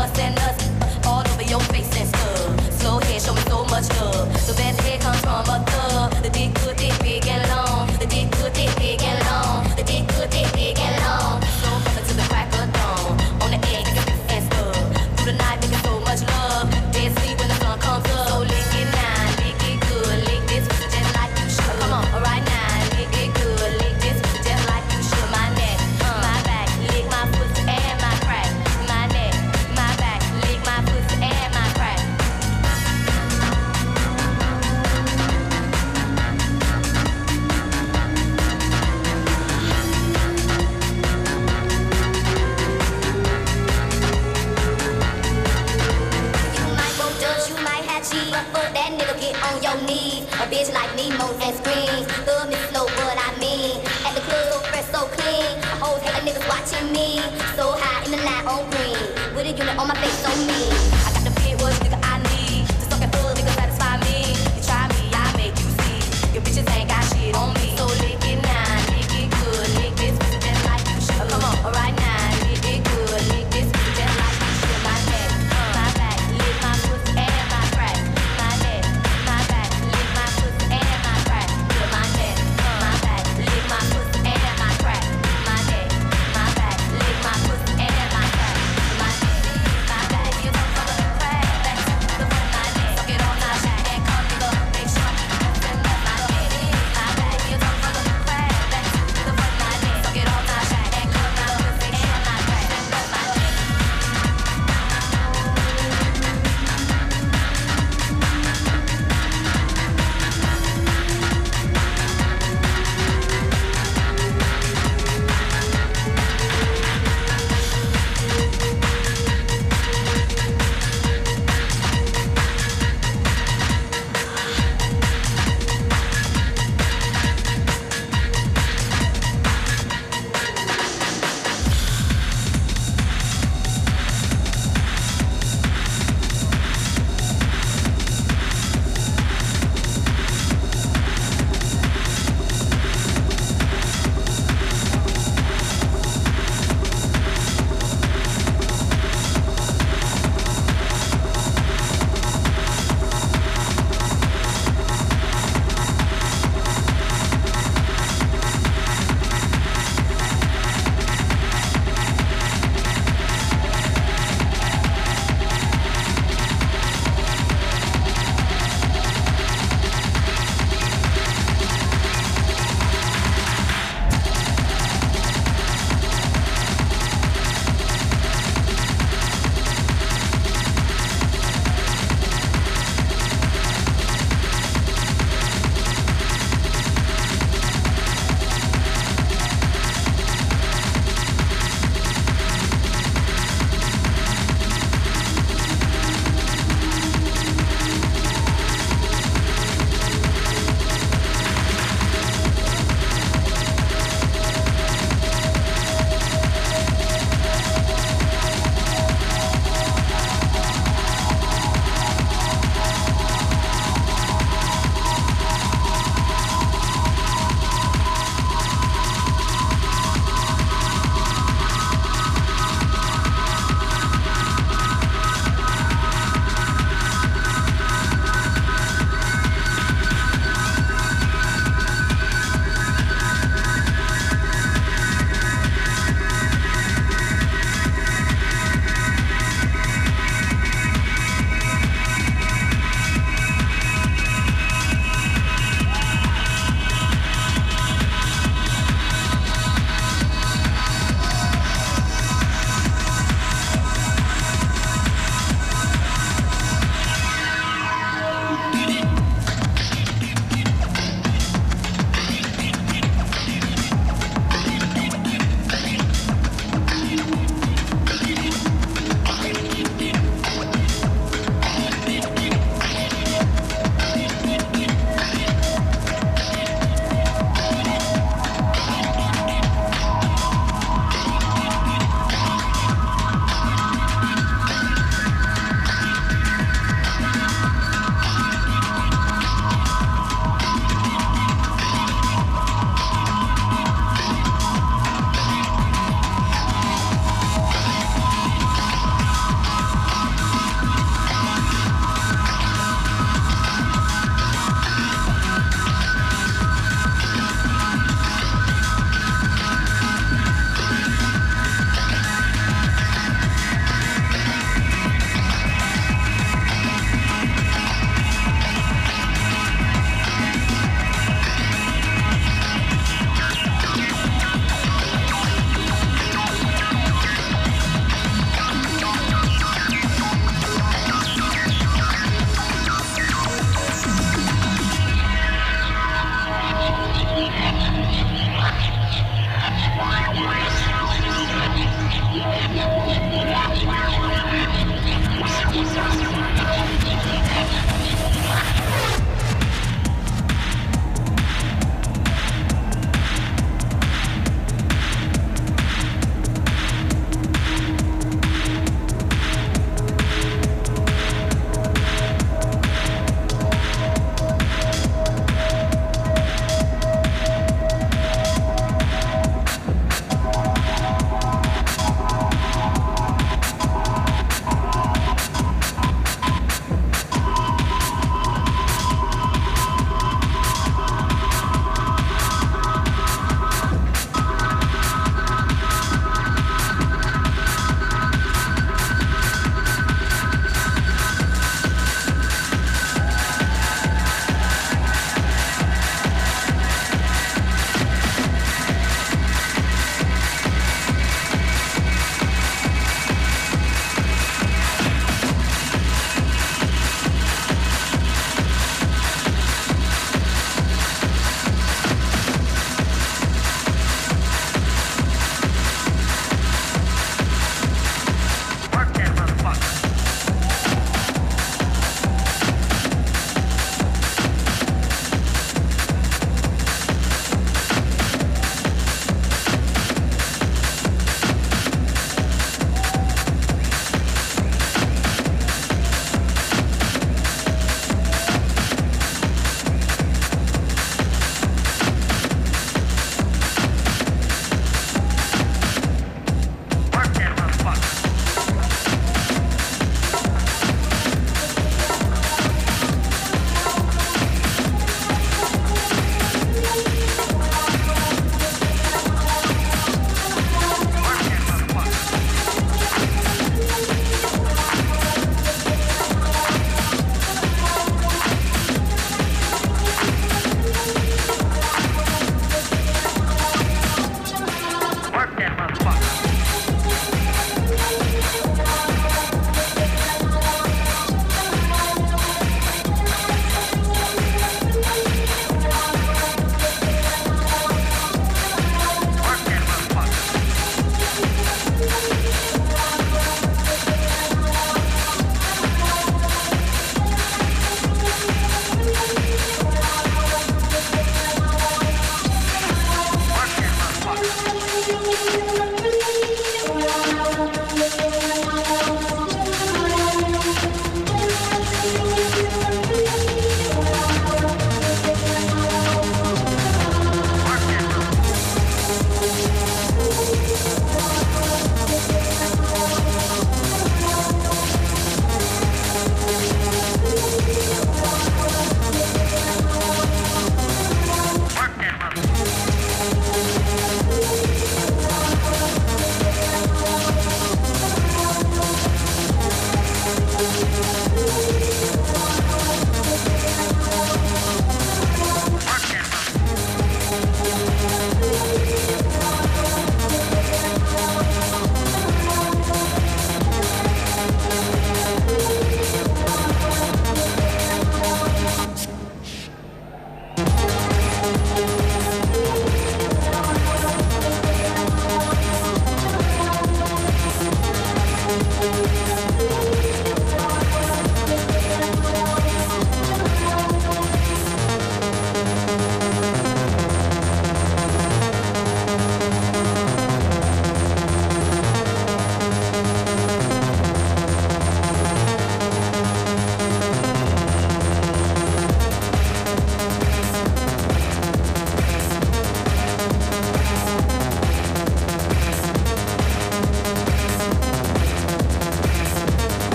us and us all over your face and stuff. Slow head, show me so much love. The best head comes from a thug. The dick good, thick, big and long. Thank you.